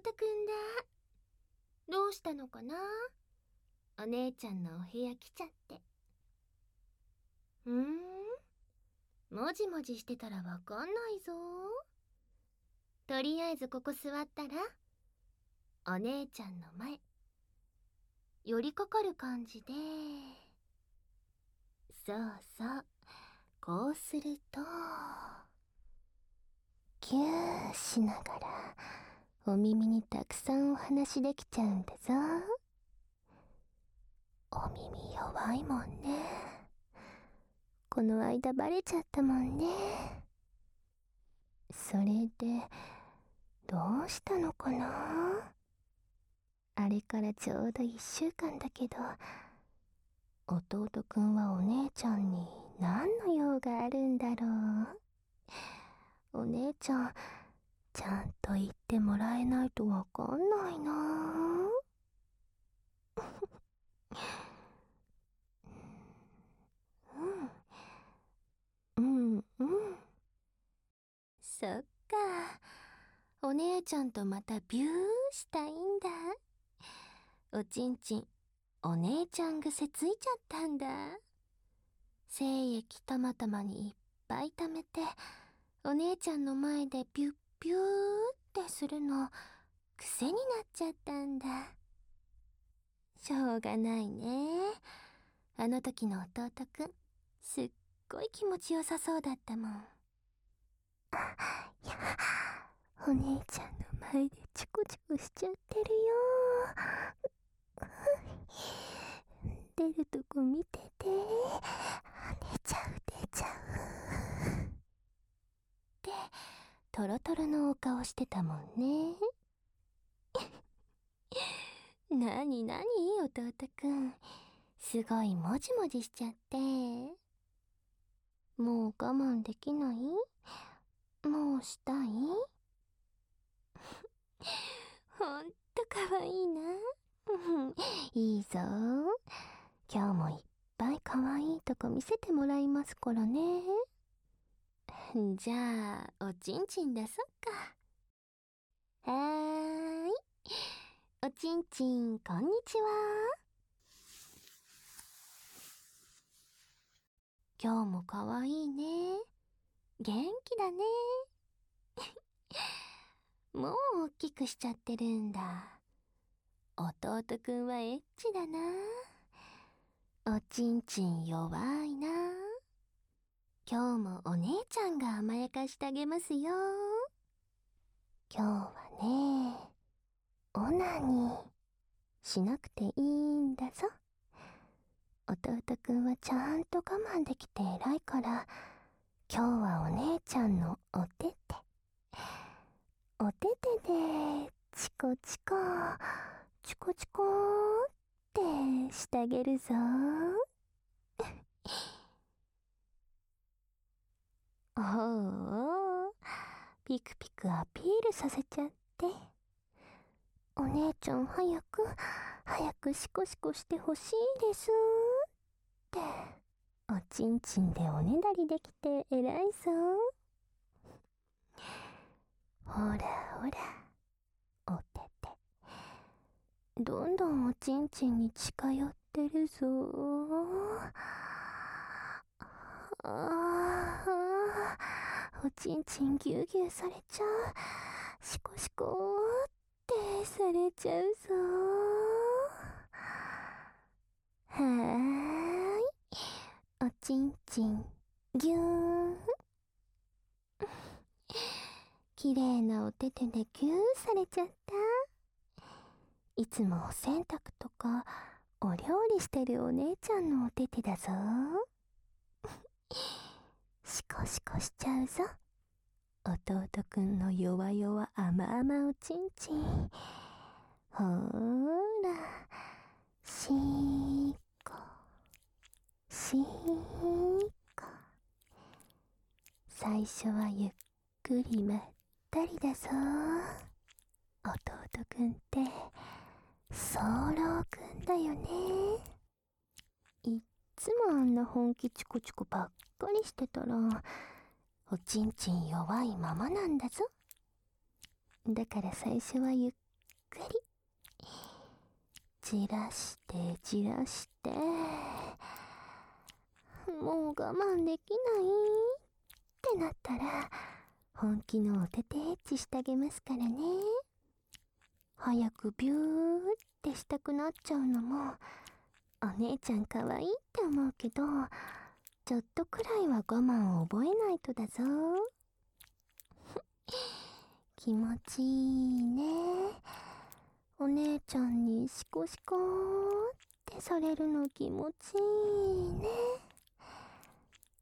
くんだ。どうしたのかな？お姉ちゃんのお部屋来ちゃって。うーん？もじもじしてたらわかんないぞ。とりあえずここ座ったら、お姉ちゃんの前、寄りかかる感じで、そうそう、こうすると、キューしながら、お耳にたくさんお話できちゃうんだぞ。お耳弱いもんね。この間バレちゃったもんね。それで、どうしたのかな？あれからちょうど一週間だけど、弟くんはお姉ちゃんに何の用があるんだろう。お姉ちゃん、ちゃんと言ってもらえないとわかんないなうん、うん、うん。そっか。お姉ちゃんとまたビューしたいんだ。おちんちん、お姉ちゃん癖ついちゃったんだ。精液たまたまにいっぱい溜めて、お姉ちゃんの前でビュッビューってするの、癖になっちゃったんだ。しょうがないね。あの時の弟くん、すっごい気持ちよさそうだったもん。あ、いや、お姉ちゃんの前でチコチコしちゃってるよ。出るとこ見てて。出ちゃう出ちゃう。ってトロトロのお顔してたもんね。なになに弟くん。すごいもじもじしちゃって。もう我慢できない？もうしたい？ほんとかわいいな。いいぞ。今日もいっぱいかわいいとこ見せてもらいますからね。じゃあ、おちんちん出そっか。はーい。おちんちん、こんにちは。今日もかわいいね。元気だね。もう大きくしちゃってるんだ。弟くんはエッチだな。おちんちん弱いな。今日もお姉ちゃんが甘やかしてあげますよ。今日はね、オナニーしなくていいんだぞ。弟くんはちゃんと我慢できて偉いから、今日はお姉ちゃんのおてて。おててで、チコチコ、チコチコってしてあげるぞ。おお、ピクピクアピールさせちゃって。お姉ちゃん早く、早くシコシコしてほしいです。って、おちんちんでおねだりできて偉いぞ。ほらほら、おてて。どんどんおちんちんに近寄ってるぞ。ああ、おちんちんぎゅうぎゅうされちゃう。シコシコってされちゃうぞ。はーい。おちんちん、ぎゅーん。綺麗なお手手でぎゅーされちゃった。いつもお洗濯とか、お料理してるお姉ちゃんのお手手だぞ。シコシコしちゃうぞ。弟くんの弱々甘々おちんちん。ほーら、しーこ、しーこ。最初はゆっくりまったりだぞ。弟くんって、ソロくんだよね。いつもあんな本気チコチコばっかりしてたら、おちんちん弱いままなんだぞ。だから最初はゆっくりじらしてじらしてもう我慢できないってなったら本気のお手手エッチしてあげますからね早くビューってしたくなっちゃうのもお姉ちゃん可愛いって思うけどちょっとくらいは我慢を覚えないとだぞ。気持ちいいね。お姉ちゃんにシコシコってされるの気持ちいいね。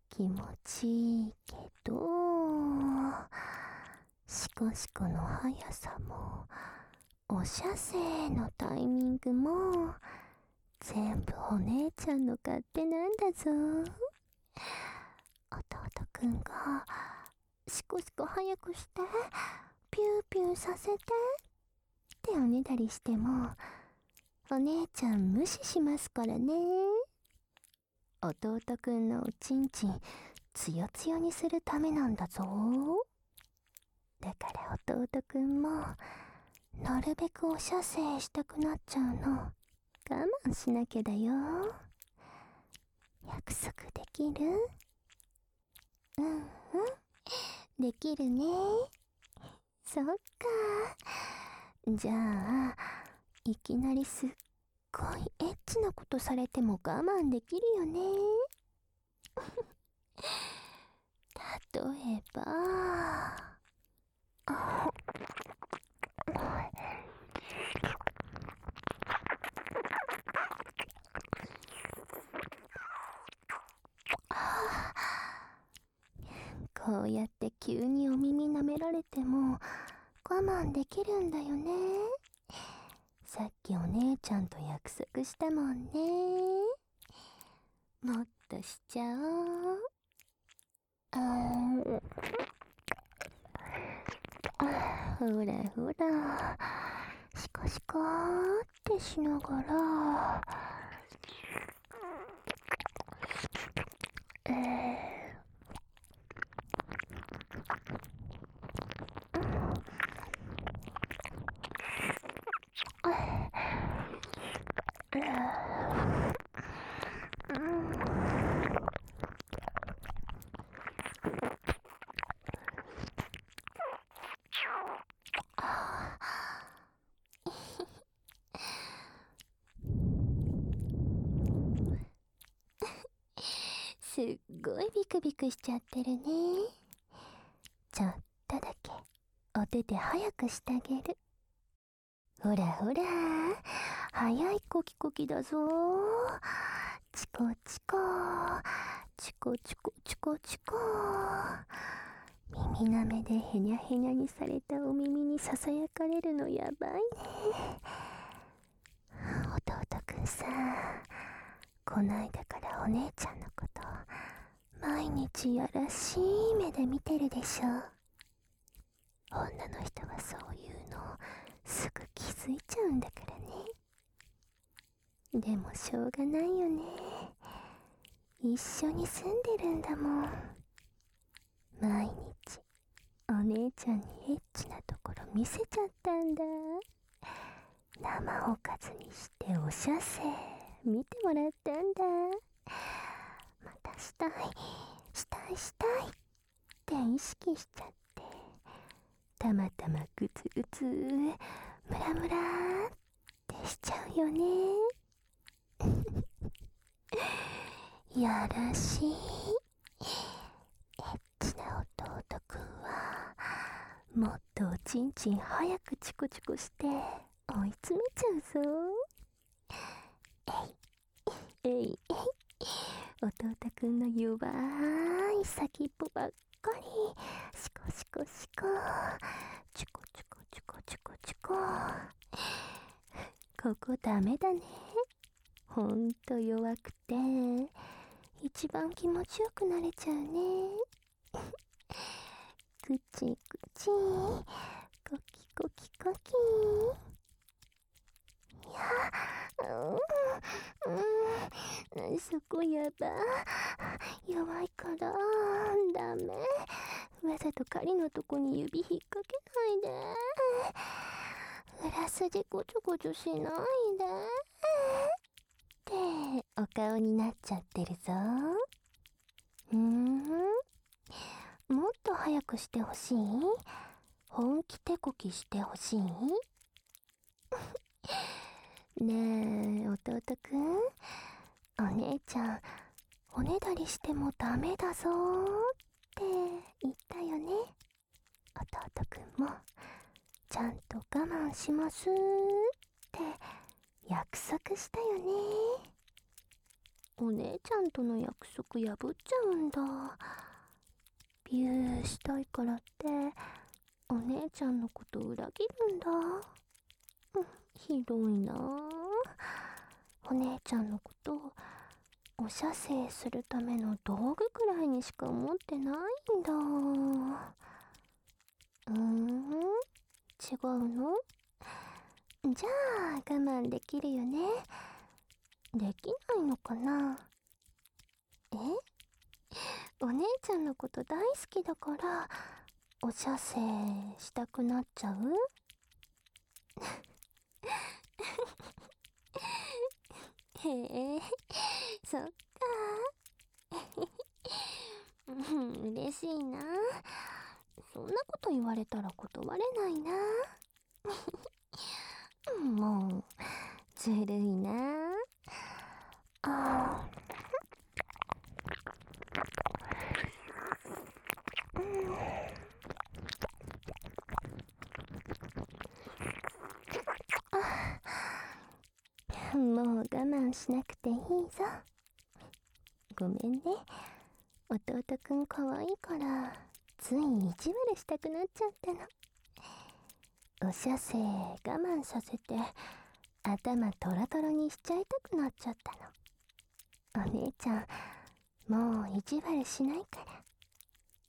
気持ちいいけどシコシコの速さもお射精のタイミングも全部お姉ちゃんの勝手なんだぞ。弟くんがシコシコ早くしてピューピューさせてっておねだりしてもお姉ちゃん無視しますからね。弟くんのおちんちんつよつよにするためなんだぞ。だから弟くんもなるべくお射精したくなっちゃうの。我慢しなきゃだよ。約束できる？うん。うんできるね。そっか。じゃあいきなりすっごいエッチなことされても我慢できるよね。例えばこうやって急にお耳舐められても我慢できるんだよねさっきお姉ちゃんと約したもんね。もっとしちゃおう。あほらほら。シコシコってしながら。えーすっごいビクビクしちゃってるね。ちょっとだけお手手早くしてあげる。ほらほら早いコキコキだぞ。チコチコ。チコチコチコチコ。耳なめでへにゃへにゃにされたお耳にささやかれるのやばいね。弟くんさこないだからお姉ちゃんの毎日やらしい目で見てるでしょ。女の人はそういうのすぐ気づいちゃうんだからね。でもしょうがないよね。一緒に住んでるんだもん。毎日お姉ちゃんにエッチなところ見せちゃったんだ。生おかずにしてお射精見てもらったんだ。またしたいしたいしたいって意識しちゃってたまたまグツグツムラムラってしちゃうよね。やらしい。エッチな弟くんはもっとおちんちん早くチコチコして追い詰めちゃうぞ。えい。えい。えい。弟くんの弱い先っぽばっかり。シコシコシコ。チコチコチコチコチコ。ここダメだね。ほんと弱くて。一番気持ちよくなれちゃうね。くちくち。コキコキコキ。いやうんうん。そこやば弱いからダメわざと狩りのとこに指引っ掛けないで。裏筋ごちょごちょしないで。ってお顔になっちゃってるぞ。うん。もっと早くしてほしい？本気手こきしてほしい？ねえ、弟くん。お姉ちゃん、おねだりしてもダメだぞ。ーっって言ったよね。弟くんも、ちゃんと我慢しますって約束したよね。お姉ちゃんとの約束破っちゃうんだ。ビューしたいからって、お姉ちゃんのこと裏切るんだ。ひどいなお姉ちゃんのことお射精するための道具くらいにしか思ってないんだ。うーん違うの？じゃあ我慢できるよね。できないのかな？え？お姉ちゃんのこと大好きだからお射精したくなっちゃう？へえ、そっか。嬉しいな。そんなこと言われたら断れないな。もう、ずるいな。ああ。もう我慢しなくていいぞ。ごめんね。弟くん可愛いから、つい意地悪したくなっちゃったの。お射精我慢させて、頭トロトロにしちゃいたくなっちゃったの。お姉ちゃん、もう意地悪しないか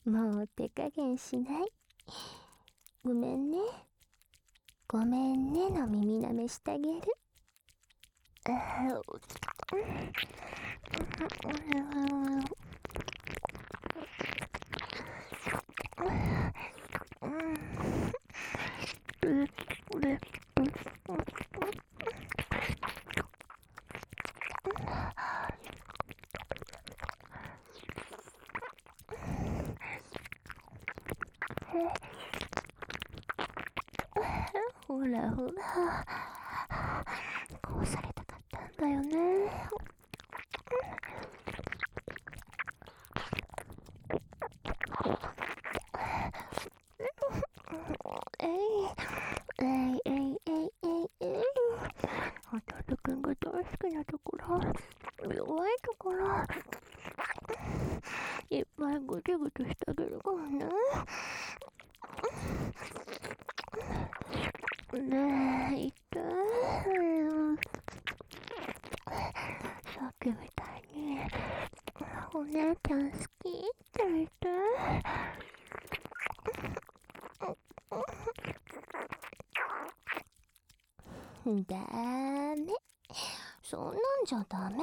ら。もう手加減しない。ごめんね。ごめんねの耳舐めしてあげる。あほらほら。こうされたかったんだよねえいえいえいえいえいえい弟くんが大好きなところ弱いところいっぱいぐちぐちしてあげるからねねえ、痛い。さっきみたいに、お姉ちゃん好き？って言って。ダメ。そんなんじゃダメ。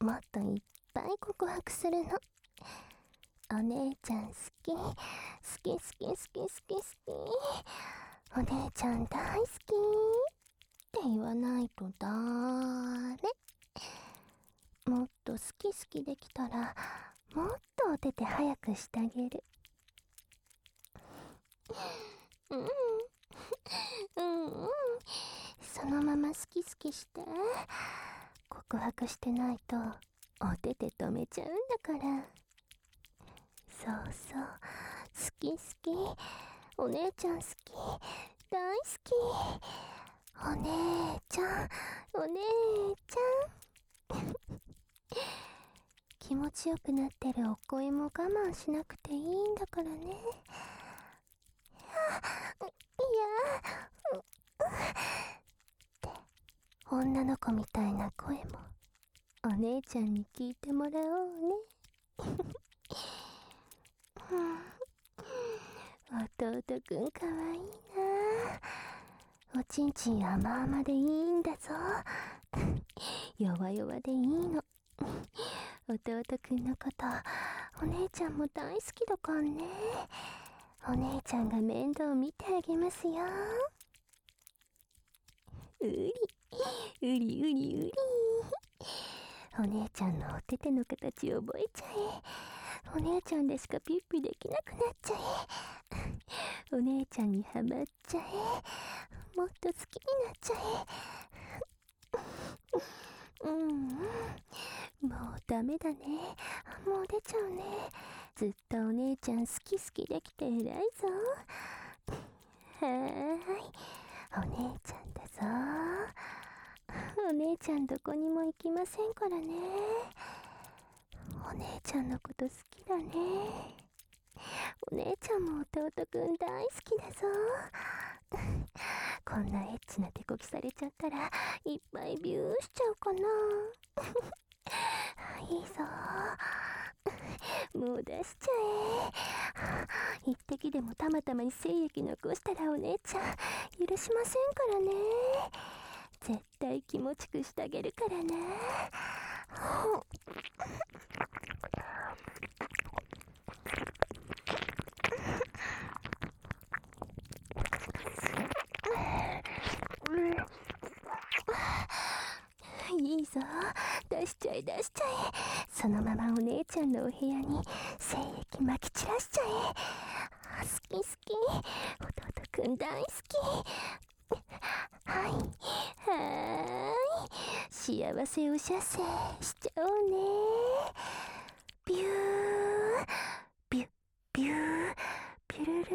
もっといっぱい告白するの。お姉ちゃん好き。好き好き好き好き好き。お姉ちゃん大好きって言わないとだーね。もっと好き好きできたら、もっとお手手早くしてあげる。うん。うんうん。そのまま好き好きして。告白してないと、お手手止めちゃうんだから。そうそう。好き好き。お姉ちゃん好き。大好き。お姉ちゃん、お姉ちゃん。気持ちよくなってるお声も我慢しなくていいんだからね。いや、って女の子みたいな声もお姉ちゃんに聞いてもらおうね。弟くんかわいいな。おちんちん甘々でいいんだぞ。弱々でいいの。弟くんのことお姉ちゃんも大好きだからね。お姉ちゃんが面倒見てあげますよ。うりうりうりうり。お姉ちゃんのお手手の形を覚えちゃえ。お姉ちゃんでしかピッピできなくなっちゃえ。お姉ちゃんにハマっちゃえ。もっと好きになっちゃえ。うん。もうダメだね。もう出ちゃうね。ずっとお姉ちゃん好き好きできて偉いぞ。はーい。お姉ちゃんだぞ。お姉ちゃんどこにも行きませんからね。お姉ちゃんのこと好きだね。お姉ちゃんも弟くん大好きだぞ。こんなエッチな手こきされちゃったらいっぱいビューしちゃうかな。いいぞ。もう出しちゃえ。一滴でもたまたまに精液残したらお姉ちゃん許しませんからね。絶対気持ちくしてあげるからねいいぞ出しちゃえ出しちゃえそのままお姉ちゃんのお部屋に精液まき散らしちゃえ。好き好き。弟くん大好き。はい。はーい。幸せお射精しちゃおうねビュービュビュービュルル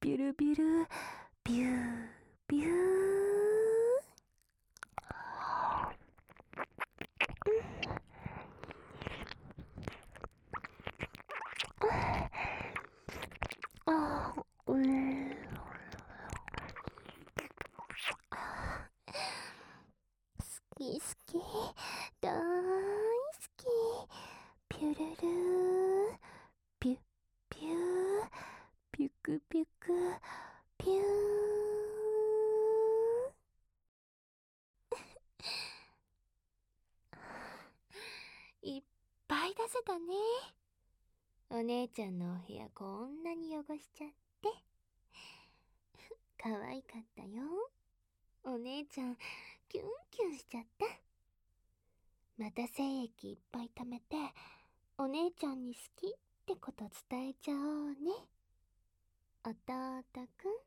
ビュルビュルビュービューあうん好き好き大好きピュルルピュピュピュクピュクピュー。いっぱい出せたね。お姉ちゃんのお部屋こんなに汚しちゃって。可愛かったよ。お姉ちゃんキュンキュンしちゃった。また精液いっぱい貯めてお姉ちゃんに好きってこと伝えちゃおうね。弟くん？